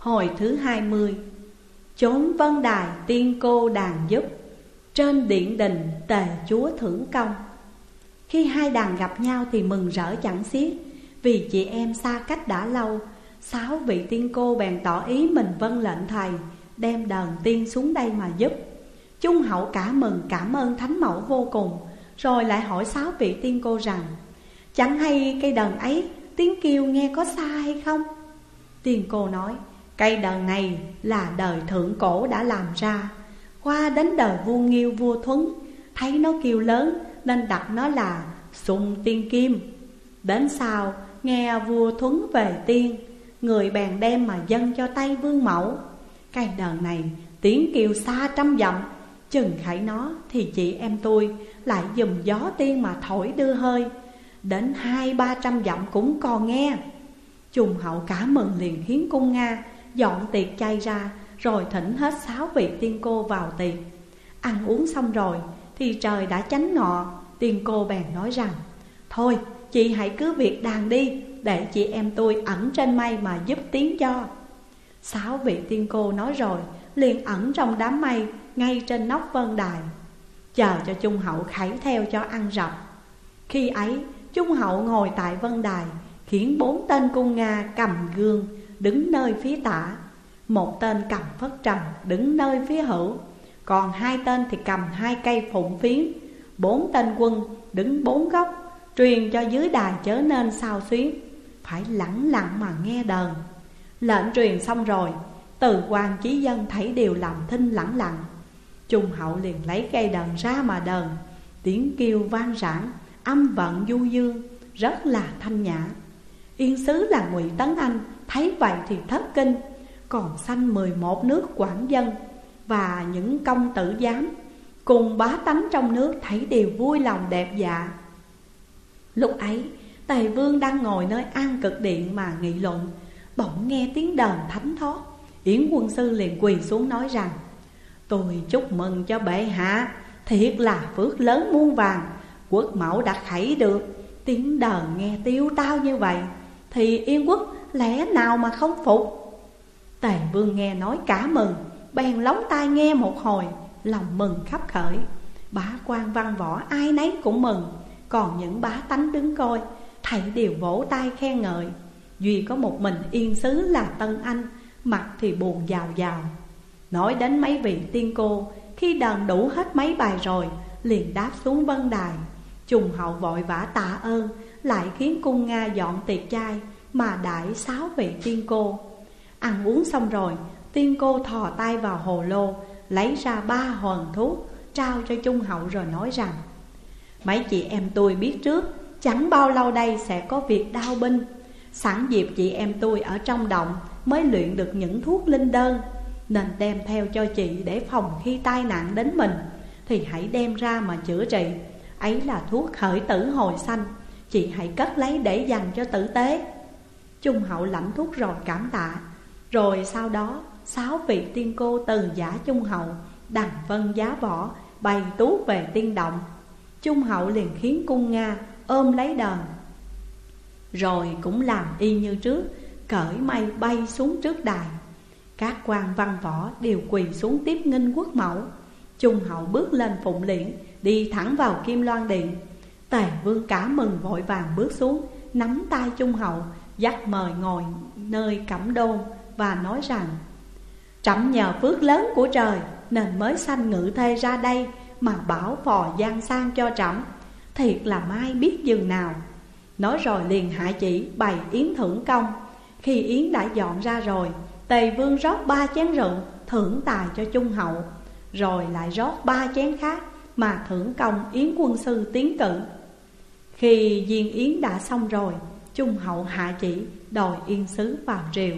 Hồi thứ hai mươi, Chốn vân đài tiên cô đàn giúp, Trên điện đình tề chúa thưởng công Khi hai đàn gặp nhau thì mừng rỡ chẳng xiết, Vì chị em xa cách đã lâu, Sáu vị tiên cô bèn tỏ ý mình vân lệnh thầy, Đem đờn tiên xuống đây mà giúp Trung hậu cả mừng cảm ơn thánh mẫu vô cùng, Rồi lại hỏi sáu vị tiên cô rằng, Chẳng hay cây đờn ấy, tiếng kêu nghe có xa hay không? Tiên cô nói Cây đờn này là đời thượng cổ đã làm ra. Qua đến đời vua Nghiêu vua Thuấn. Thấy nó kêu lớn, nên đặt nó là Sùng Tiên Kim. Đến sau, nghe vua Thuấn về tiên. Người bèn đem mà dâng cho tay vương mẫu. Cây đờn này, tiếng kêu xa trăm dặm. Chừng khải nó thì chị em tôi lại dùng gió tiên mà thổi đưa hơi. Đến hai ba trăm dặm cũng còn nghe. Trùng hậu cả mừng liền hiến cung Nga. Dọn tiệc chay ra, Rồi thỉnh hết sáu vị tiên cô vào tiệc. Ăn uống xong rồi Thì trời đã chánh ngọ, Tiên cô bèn nói rằng, Thôi, chị hãy cứ việc đàn đi, Để chị em tôi ẩn trên mây mà giúp tiếng cho. Sáu vị tiên cô nói rồi, liền ẩn trong đám mây, Ngay trên nóc vân đài. Chờ cho Trung Hậu khải theo cho ăn rập. Khi ấy, Trung Hậu ngồi tại vân đài, Khiến bốn tên cung Nga cầm gương đứng nơi phía tả. Một tên cầm phất trần đứng nơi phía hữu. Còn hai tên thì cầm hai cây phụng phiến. Bốn tên quân đứng bốn góc, Truyền cho dưới đài chớ nên sao xuyến. Phải lặng lặng mà nghe đờn. Lệnh truyền xong rồi, Từ quan chí dân thấy đều làm thinh lẳng lặng. Trung hậu liền lấy cây đờn ra mà đờn. Tiếng kêu vang rãng, Âm vận du dương, Rất là thanh nhã. Yên sứ là ngụy Tấn Anh, Thấy vậy thì thất kinh, Còn sanh 11 nước quản dân Và những công tử giám. Cùng bá tánh trong nước thấy đều vui lòng đẹp dạ. Lúc ấy Tề vương đang ngồi nơi an cực điện mà nghị luận, Bỗng nghe tiếng đờn thánh thót. Yến quân sư liền quỳ xuống nói rằng, Tôi chúc mừng cho bệ hạ, Thiệt là phước lớn muôn vàng, Quốc mẫu đã khảy được. Tiếng đờn nghe tiêu tao như vậy thì yên quốc lẽ nào mà không phục? Tề vương nghe nói cả mừng, Bèn lóng tai nghe một hồi, Lòng mừng khắp khởi. Bá quan văn võ ai nấy cũng mừng, Còn những bá tánh đứng coi Thầy đều vỗ tay khen ngợi. Duy có một mình yên xứ là Tân Anh, Mặt thì buồn giàu giàu. Nói đến mấy vị tiên cô, Khi đàn đủ hết mấy bài rồi, Liền đáp xuống vân đài. Trùng hậu vội vã tạ ơn lại khiến cung Nga dọn tiệc chay Mà đãi sáu vị tiên cô. Ăn uống xong rồi, Tiên cô thò tay vào hồ lô, Lấy ra ba hòn thuốc, Trao cho Trung hậu rồi nói rằng, Mấy chị em tôi biết trước, Chẳng bao lâu đây sẽ có việc đau binh. Sẵn dịp chị em tôi ở trong động Mới luyện được những thuốc linh đơn, Nên đem theo cho chị để phòng khi tai nạn đến mình. Thì hãy đem ra mà chữa trị. Ấy là thuốc khởi tử hồi sanh Chị hãy cất lấy để dành cho tử tế. Trung hậu lãnh thuốc rồi cảm tạ. Rồi sau đó, Sáu vị tiên cô từ giả trung hậu, Đằng vân giá võ, Bày tú về tiên động. Trung hậu liền khiến cung Nga ôm lấy đờn Rồi cũng làm y như trước, Cởi mây bay xuống trước đài. Các quan văn võ đều quỳ xuống tiếp nghinh quốc mẫu. Trung hậu bước lên phụng liễn, Đi thẳng vào kim loan điện. Tề vương cả mừng vội vàng bước xuống, Nắm tay Trung hậu, Dắt mời ngồi nơi cẩm đôn Và nói rằng, Trẫm nhờ phước lớn của trời Nên mới sanh ngự thê ra đây Mà bảo phò gian sang cho trẫm. Thiệt là mai biết dừng nào. Nói rồi liền hạ chỉ bày yến thưởng công. Khi yến đã dọn ra rồi, Tề vương rót ba chén rượu Thưởng tài cho trung hậu, Rồi lại rót ba chén khác Mà thưởng công yến quân sư tiến cử. Khi diên yến đã xong rồi, Trung hậu hạ chỉ, đòi yên sứ vào triều.